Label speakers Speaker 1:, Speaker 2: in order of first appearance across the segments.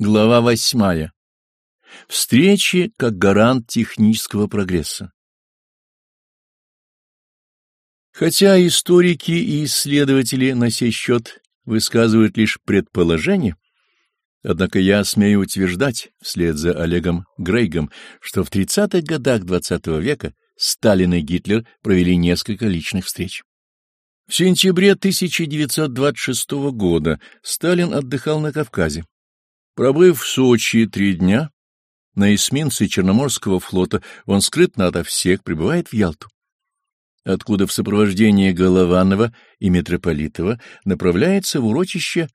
Speaker 1: Глава восьмая. Встречи как гарант технического прогресса. Хотя историки и исследователи на сей счет высказывают лишь предположения, однако я смею утверждать, вслед за Олегом Грейгом, что в 30-х годах XX -го века Сталин и Гитлер провели несколько личных встреч. В сентябре 1926 года Сталин отдыхал на Кавказе. Пробыв в Сочи три дня, на эсминце Черноморского флота он скрытно ото всех прибывает в Ялту, откуда в сопровождении Голованова и Митрополитова направляется в урочище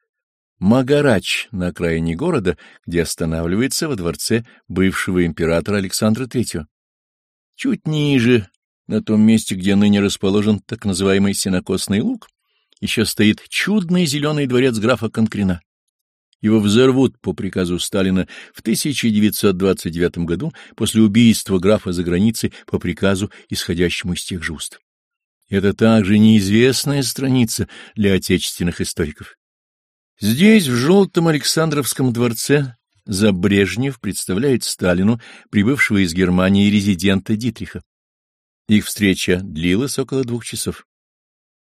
Speaker 1: Магарач на окраине города, где останавливается во дворце бывшего императора Александра III. Чуть ниже, на том месте, где ныне расположен так называемый сенокосный луг, еще стоит чудный зеленый дворец графа Конкрина. Его взорвут по приказу Сталина в 1929 году после убийства графа за границей по приказу, исходящему из тех же уст. Это также неизвестная страница для отечественных историков. Здесь, в Желтом Александровском дворце, Забрежнев представляет Сталину прибывшего из Германии резидента Дитриха. Их встреча длилась около двух часов.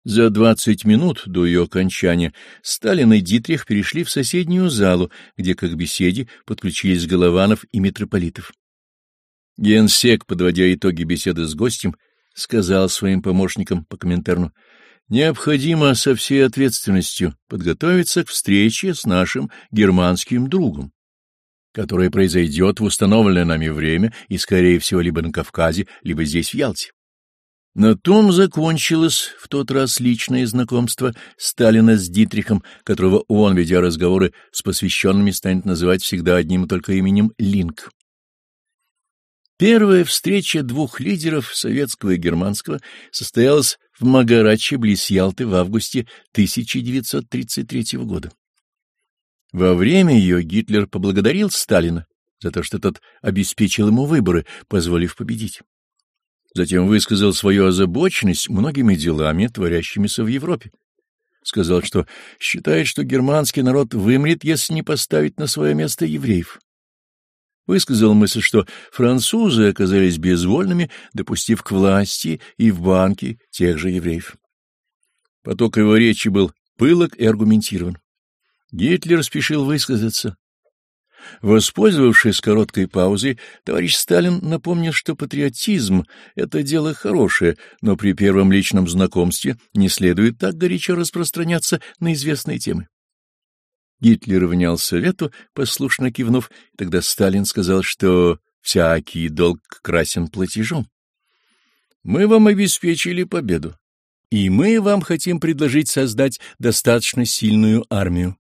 Speaker 1: За двадцать минут до ее окончания Сталин и Дитрих перешли в соседнюю залу, где к беседе подключились Голованов и Митрополитов. Генсек, подводя итоги беседы с гостем, сказал своим помощникам по Коминтерну, «Необходимо со всей ответственностью подготовиться к встрече с нашим германским другом, которая произойдет в установленное нами время и, скорее всего, либо на Кавказе, либо здесь, в Ялте. На том закончилось в тот раз личное знакомство Сталина с Дитрихом, которого он, ведя разговоры с посвященными, станет называть всегда одним и только именем Линк. Первая встреча двух лидеров советского и германского состоялась в Магараче близ Ялты в августе 1933 года. Во время ее Гитлер поблагодарил Сталина за то, что тот обеспечил ему выборы, позволив победить. Затем высказал свою озабоченность многими делами, творящимися в Европе. Сказал, что считает, что германский народ вымрет, если не поставить на свое место евреев. Высказал мысль, что французы оказались безвольными, допустив к власти и в банки тех же евреев. Поток его речи был пылок и аргументирован. Гитлер спешил высказаться, Воспользовавшись короткой паузой, товарищ Сталин напомнил, что патриотизм — это дело хорошее, но при первом личном знакомстве не следует так горячо распространяться на известные темы. Гитлер внял совету, послушно кивнув, тогда Сталин сказал, что всякий долг красен платежом. «Мы вам обеспечили победу, и мы вам хотим предложить создать достаточно сильную армию.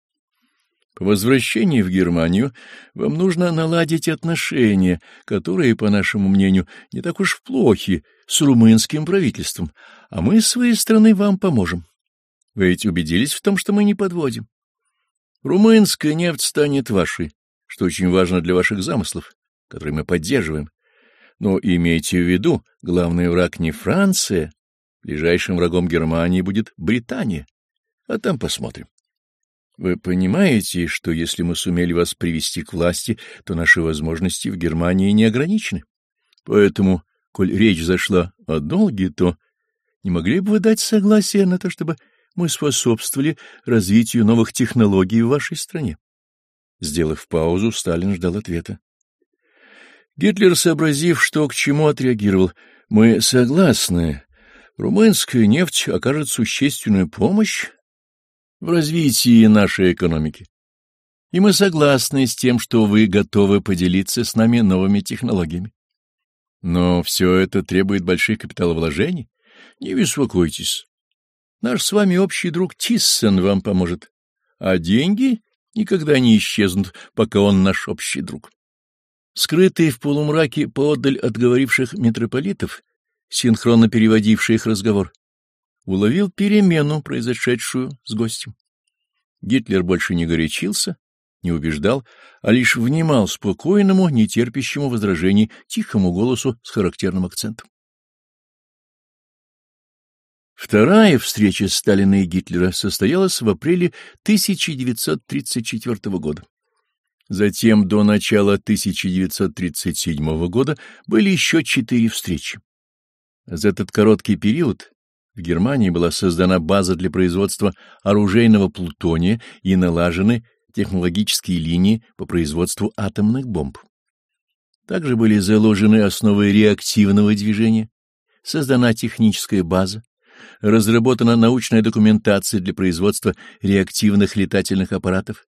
Speaker 1: По возвращении в Германию вам нужно наладить отношения, которые, по нашему мнению, не так уж плохи, с румынским правительством, а мы, с своей стороны, вам поможем. Вы ведь убедились в том, что мы не подводим. Румынская нефть станет вашей, что очень важно для ваших замыслов, которые мы поддерживаем. Но имейте в виду, главный враг не Франция, ближайшим врагом Германии будет Британия, а там посмотрим. Вы понимаете, что если мы сумели вас привести к власти, то наши возможности в Германии не ограничены. Поэтому, коль речь зашла о долге, то не могли бы вы дать согласие на то, чтобы мы способствовали развитию новых технологий в вашей стране? Сделав паузу, Сталин ждал ответа. Гитлер, сообразив, что к чему, отреагировал. «Мы согласны. Румынская нефть окажет существенную помощь в развитии нашей экономики. И мы согласны с тем, что вы готовы поделиться с нами новыми технологиями. Но все это требует больших капиталовложений. Не беспокойтесь. Наш с вами общий друг Тиссен вам поможет, а деньги никогда не исчезнут, пока он наш общий друг. Скрытые в полумраке поодаль от говоривших митрополитов, синхронно переводившие их разговор, уловил перемену, произошедшую с гостем. Гитлер больше не горячился, не убеждал, а лишь внимал спокойному, нетерпящему возражений, тихому голосу с характерным акцентом. Вторая встреча Сталина и Гитлера состоялась в апреле 1934 года. Затем до начала 1937 года были еще четыре встречи. За этот короткий период в Германии была создана база для производства оружейного плутония и налажены технологические линии по производству атомных бомб. Также были заложены основы реактивного движения, создана техническая база, разработана научная документация для производства реактивных летательных аппаратов,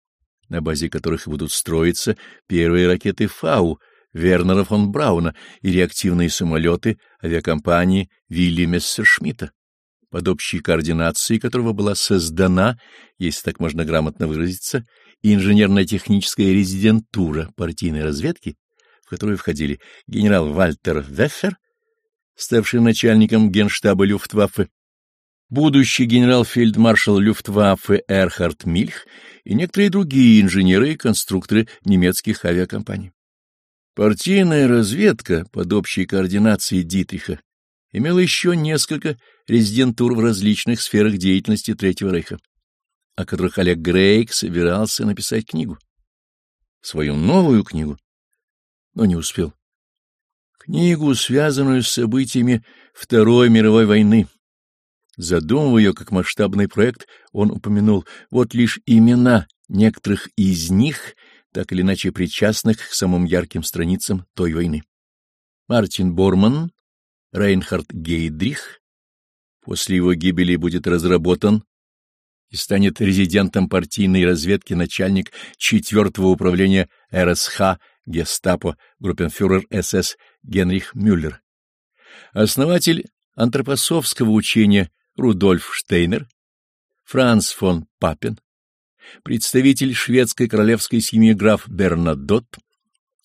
Speaker 1: на базе которых будут строиться первые ракеты «Фау» Вернера фон Брауна и реактивные самолеты авиакомпании Вилли Мессершмитта, под общей координацией которого была создана, если так можно грамотно выразиться, инженерно-техническая резидентура партийной разведки, в которую входили генерал Вальтер Веффер, ставший начальником генштаба Люфтваффе, будущий генерал-фельдмаршал Люфтваффе Эрхард Мильх и некоторые другие инженеры и конструкторы немецких авиакомпаний. Партийная разведка под общей координацией Дитриха имела еще несколько резидентур в различных сферах деятельности Третьего Рейха, о которых Олег Грейк собирался написать книгу. Свою новую книгу, но не успел. Книгу, связанную с событиями Второй мировой войны, Задумывая ее как масштабный проект, он упомянул вот лишь имена некоторых из них, так или иначе причастных к самым ярким страницам той войны. Мартин Борман, Рейнхард Гейдрих, после его гибели будет разработан и станет резидентом партийной разведки начальник четвертого управления РСХ Гестапо, группенфюрер СС Генрих Мюллер. Основатель антропосовского учения Рудольф Штейнер, Франц фон Папен, представитель шведской королевской семьи граф Бернадот,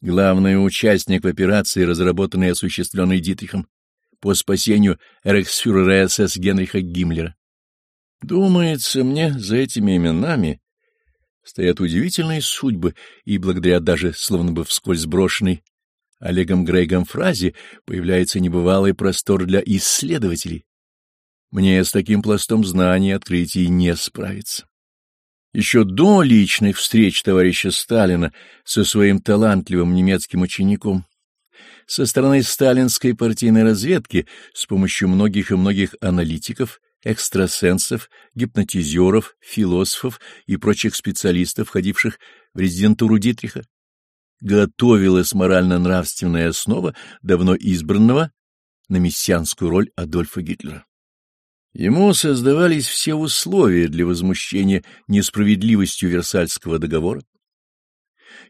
Speaker 1: главный участник в операции, разработанной и осуществленной Дитрихом по спасению рейхсфюрера СС Генриха Гиммлера. Думается мне, за этими именами стоят удивительные судьбы, и благодаря даже, словно бы вскользь брошенной Олегом Грейгом фразе, появляется небывалый простор для исследователей, мне с таким пластом знаний и открытий не справиться. Еще до личных встреч товарища Сталина со своим талантливым немецким учеником, со стороны сталинской партийной разведки с помощью многих и многих аналитиков, экстрасенсов, гипнотизеров, философов и прочих специалистов, входивших в резидентуру Дитриха, готовилась морально-нравственная основа давно избранного на мессианскую роль Адольфа Гитлера. Ему создавались все условия для возмущения несправедливостью Версальского договора.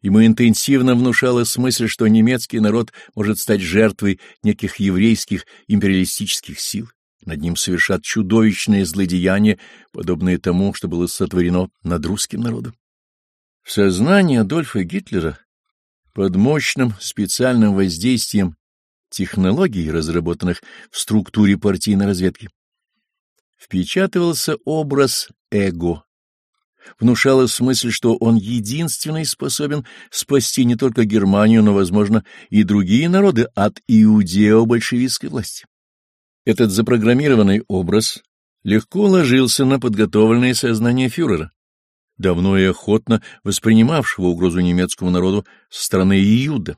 Speaker 1: Ему интенсивно внушалась мысль, что немецкий народ может стать жертвой неких еврейских империалистических сил. Над ним совершат чудовищные злодеяния, подобные тому, что было сотворено над русским народом. В сознании Адольфа Гитлера под мощным специальным воздействием технологий, разработанных в структуре партийной разведки, впечатывался образ эго. Внушалась мысль, что он единственный способен спасти не только Германию, но, возможно, и другие народы от иудео-большевистской власти. Этот запрограммированный образ легко ложился на подготовленное сознание фюрера, давно и охотно воспринимавшего угрозу немецкому народу со стороны Иуда.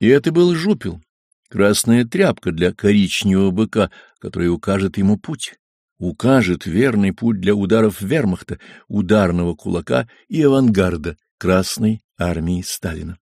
Speaker 1: И это был жупел, красная тряпка для коричневого быка, который укажет ему путь укажет верный путь для ударов вермахта, ударного кулака и авангарда Красной армии Сталина.